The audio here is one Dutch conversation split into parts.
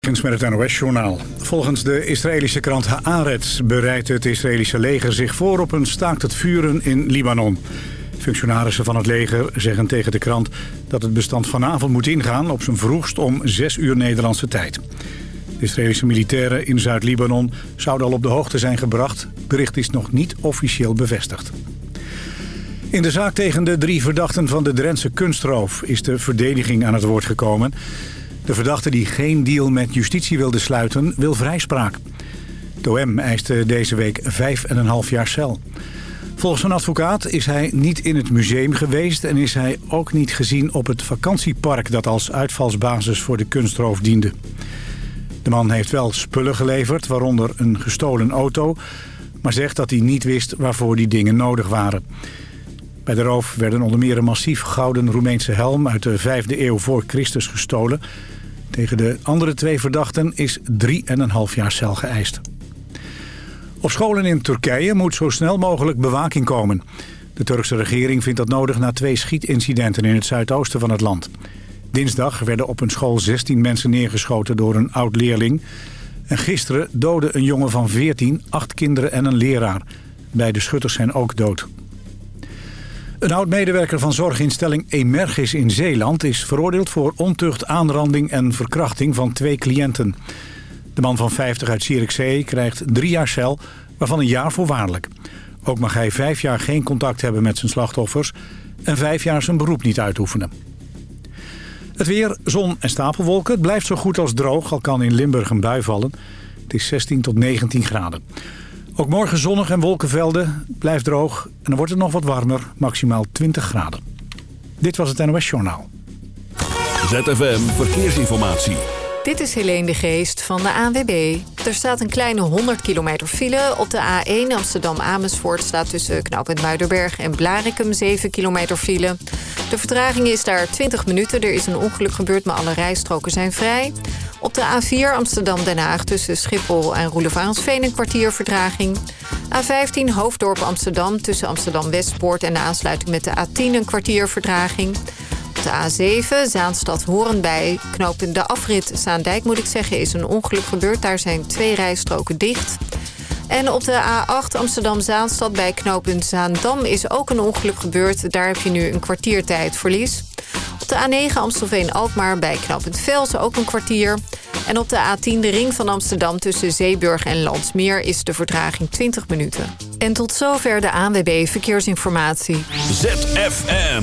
met het NOS-journaal. Volgens de Israëlische krant Haaretz bereidt het Israëlische leger zich voor op een staakt het vuren in Libanon. Functionarissen van het leger zeggen tegen de krant dat het bestand vanavond moet ingaan op zijn vroegst om 6 uur Nederlandse tijd. De Israëlische militairen in Zuid-Libanon zouden al op de hoogte zijn gebracht. Bericht is nog niet officieel bevestigd. In de zaak tegen de drie verdachten van de Drentse kunstroof is de verdediging aan het woord gekomen... De verdachte die geen deal met justitie wilde sluiten, wil vrijspraak. De OM eiste deze week vijf en een half jaar cel. Volgens een advocaat is hij niet in het museum geweest... en is hij ook niet gezien op het vakantiepark... dat als uitvalsbasis voor de kunstroof diende. De man heeft wel spullen geleverd, waaronder een gestolen auto... maar zegt dat hij niet wist waarvoor die dingen nodig waren. Bij de roof werden onder meer een massief gouden Roemeense helm... uit de 5e eeuw voor Christus gestolen... Tegen de andere twee verdachten is 3,5 jaar cel geëist. Op scholen in Turkije moet zo snel mogelijk bewaking komen. De Turkse regering vindt dat nodig na twee schietincidenten in het zuidoosten van het land. Dinsdag werden op een school 16 mensen neergeschoten door een oud-leerling. En gisteren doodde een jongen van 14, acht kinderen en een leraar. Beide schutters zijn ook dood. Een oud-medewerker van zorginstelling Emergis in Zeeland... is veroordeeld voor ontucht, aanranding en verkrachting van twee cliënten. De man van 50 uit Zierikzee krijgt drie jaar cel, waarvan een jaar voorwaardelijk. Ook mag hij vijf jaar geen contact hebben met zijn slachtoffers... en vijf jaar zijn beroep niet uitoefenen. Het weer, zon en stapelwolken. Blijft zo goed als droog, al kan in Limburg een bui vallen. Het is 16 tot 19 graden. Ook morgen zonnig en wolkenvelden. blijft droog en dan wordt het nog wat warmer. Maximaal 20 graden. Dit was het NOS Journaal. ZFM Verkeersinformatie. Dit is Helene de Geest van de ANWB. Er staat een kleine 100 kilometer file. Op de A1 Amsterdam-Amersfoort staat tussen knooppunt Muiderberg en Blarikum 7 kilometer file. De vertraging is daar 20 minuten. Er is een ongeluk gebeurd, maar alle rijstroken zijn vrij. Op de A4 Amsterdam-Den Haag tussen Schiphol en Roelevaansveen een kwartier vertraging. A15 Hoofddorp Amsterdam tussen Amsterdam-Westpoort en de aansluiting met de A10 een kwartier vertraging. Op de A7 Zaanstad Horenbij knooppunt de afrit Zaandijk moet ik zeggen is een ongeluk gebeurd. Daar zijn twee rijstroken dicht. En op de A8 Amsterdam-Zaanstad bij knooppunt Zaandam is ook een ongeluk gebeurd. Daar heb je nu een kwartiertijdverlies. Op de A9 Amstelveen-Alkmaar bij knooppunt Velsen ook een kwartier. En op de A10 de ring van Amsterdam tussen Zeeburg en Landsmeer is de vertraging 20 minuten. En tot zover de ANWB Verkeersinformatie. ZFM.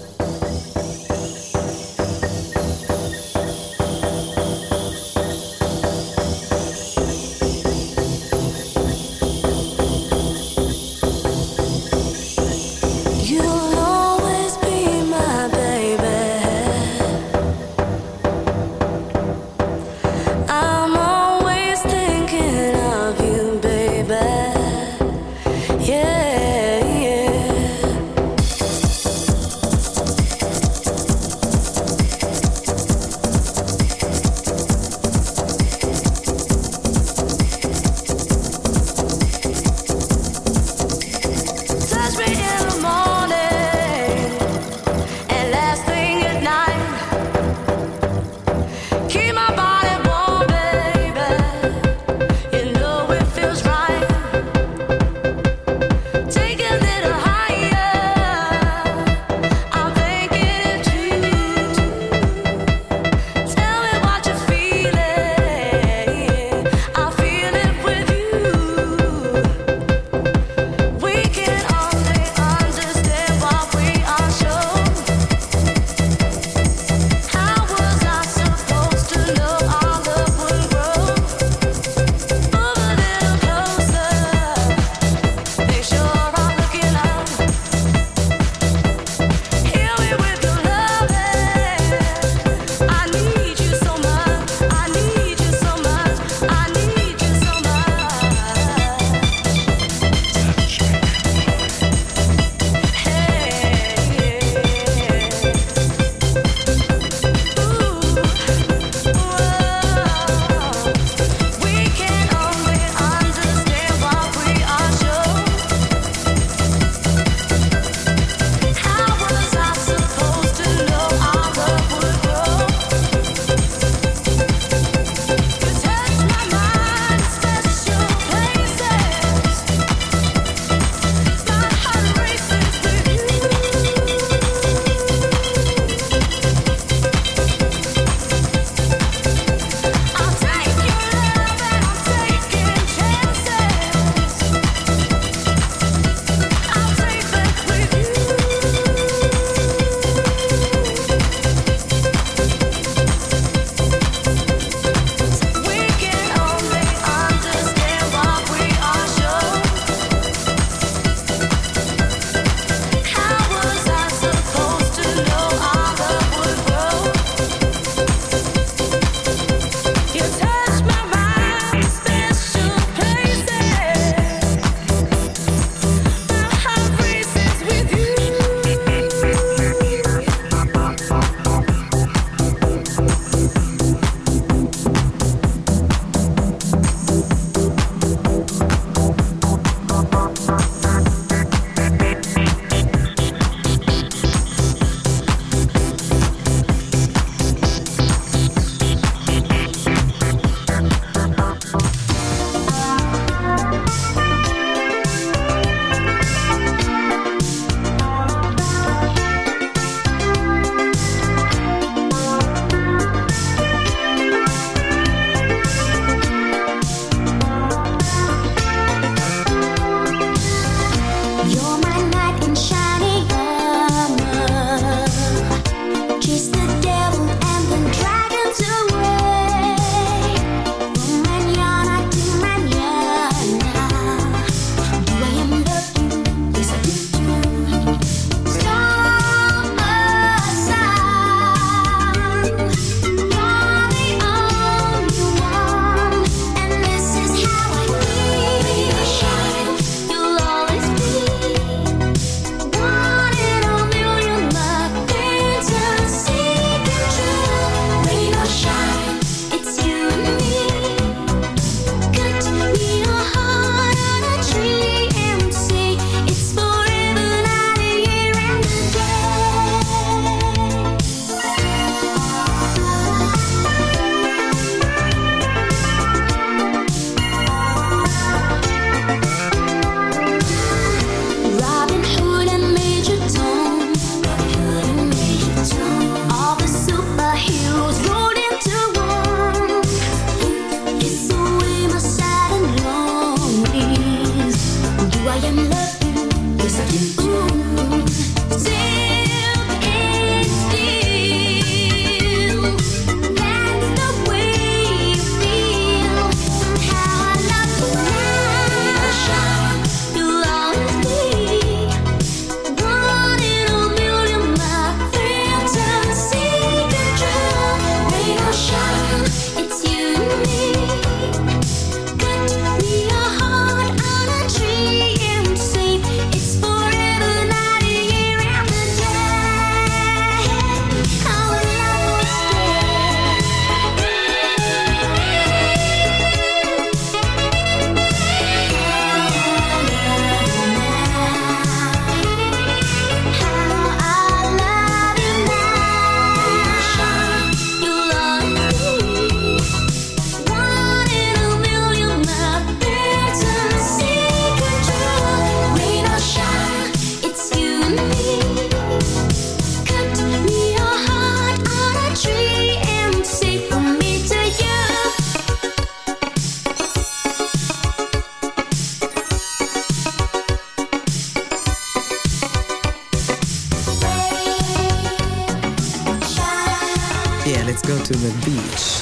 to the beach.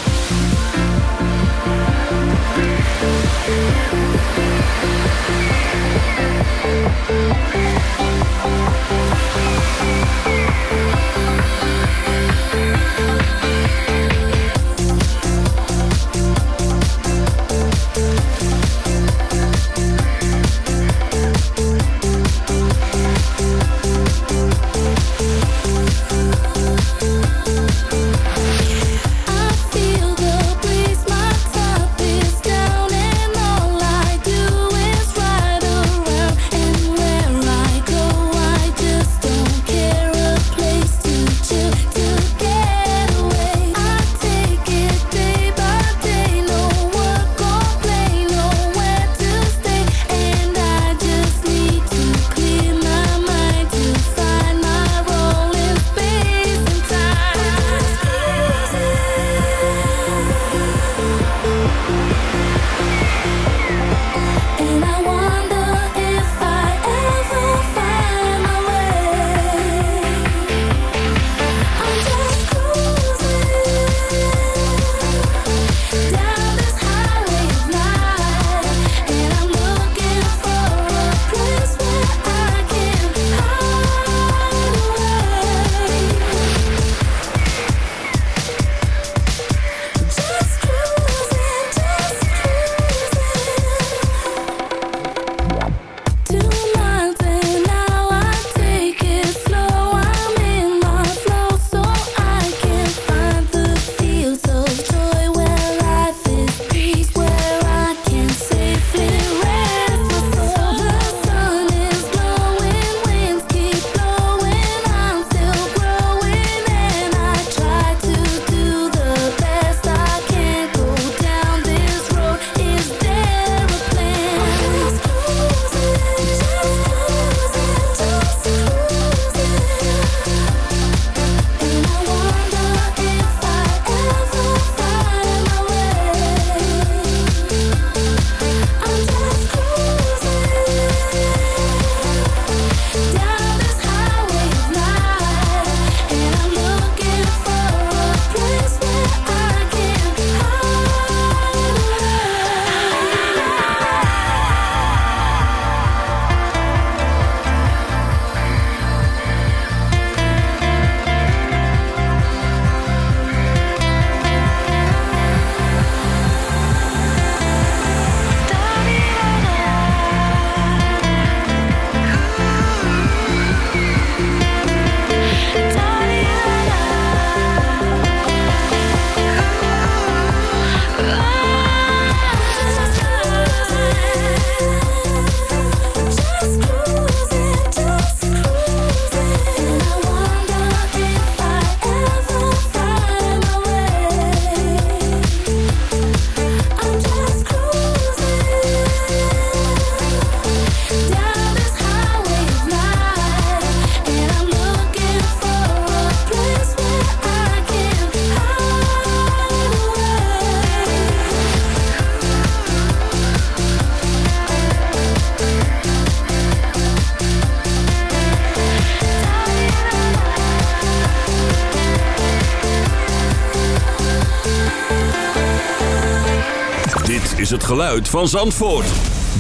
Het geluid van Zandvoort.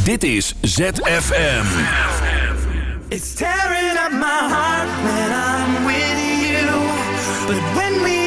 Dit is ZFM. It's tearing up my heart when I'm with you. But when we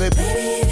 you know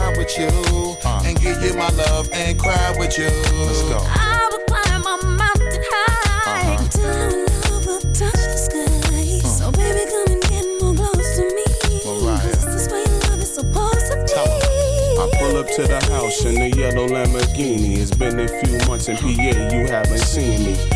always try with you. Uh. And give you my love and cry with you. Let's go. I will climb a mountain high. Uh-huh. Till our love touch the sky. Uh. So baby, come and get more close to me. Mariah. This is where your love is supposed to be. I pull up to the house in the yellow Lamborghini. It's been a few months in PA, you haven't seen me.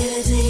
yeah.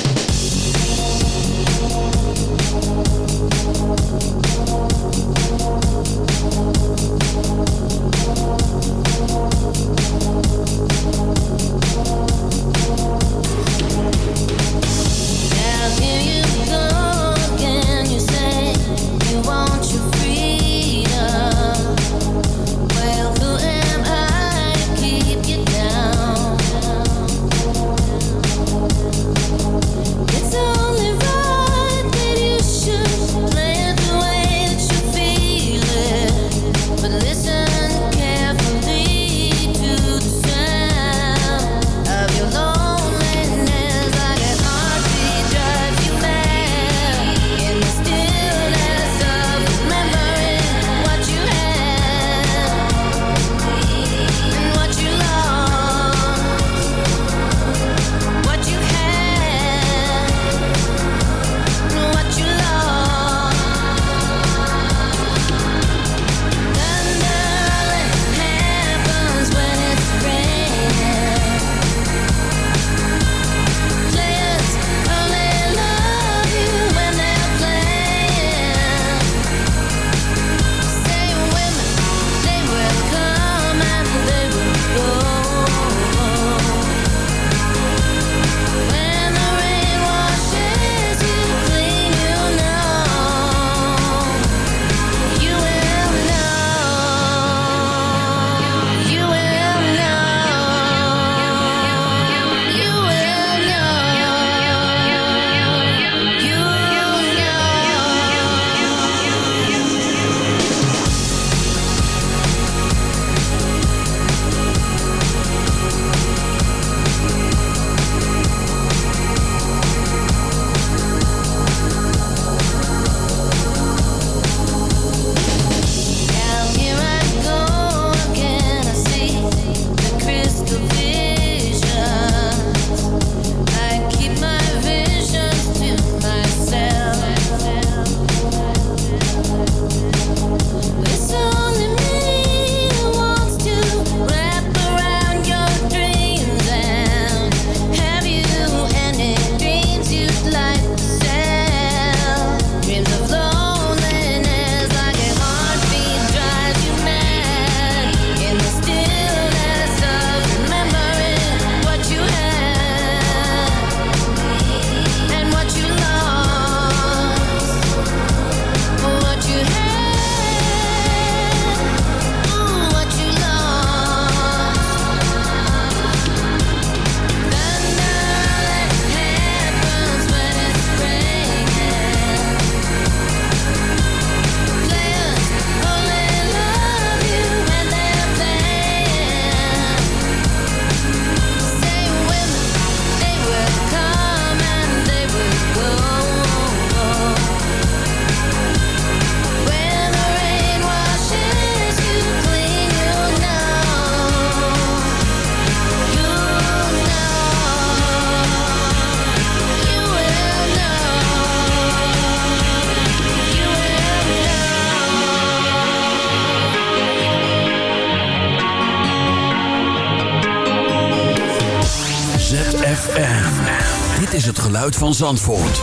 Zandvoort.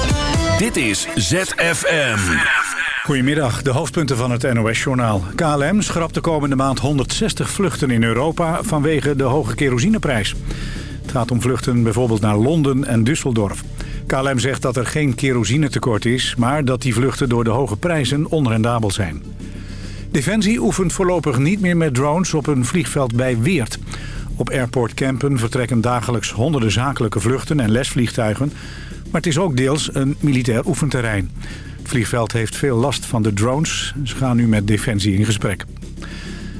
Dit is ZFM. Goedemiddag, de hoofdpunten van het NOS-journaal. KLM schrapt de komende maand 160 vluchten in Europa vanwege de hoge kerosineprijs. Het gaat om vluchten bijvoorbeeld naar Londen en Düsseldorf. KLM zegt dat er geen kerosinetekort is, maar dat die vluchten door de hoge prijzen onrendabel zijn. Defensie oefent voorlopig niet meer met drones op een vliegveld bij Weert. Op Airport Campen vertrekken dagelijks honderden zakelijke vluchten en lesvliegtuigen. Maar het is ook deels een militair oefenterrein. Het vliegveld heeft veel last van de drones. Ze gaan nu met Defensie in gesprek.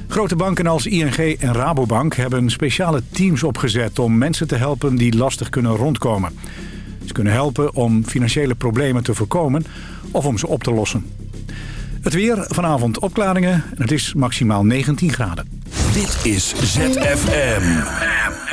Grote banken als ING en Rabobank hebben speciale teams opgezet... om mensen te helpen die lastig kunnen rondkomen. Ze kunnen helpen om financiële problemen te voorkomen of om ze op te lossen. Het weer, vanavond opklaringen en het is maximaal 19 graden. Dit is ZFM.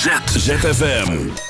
ZFM.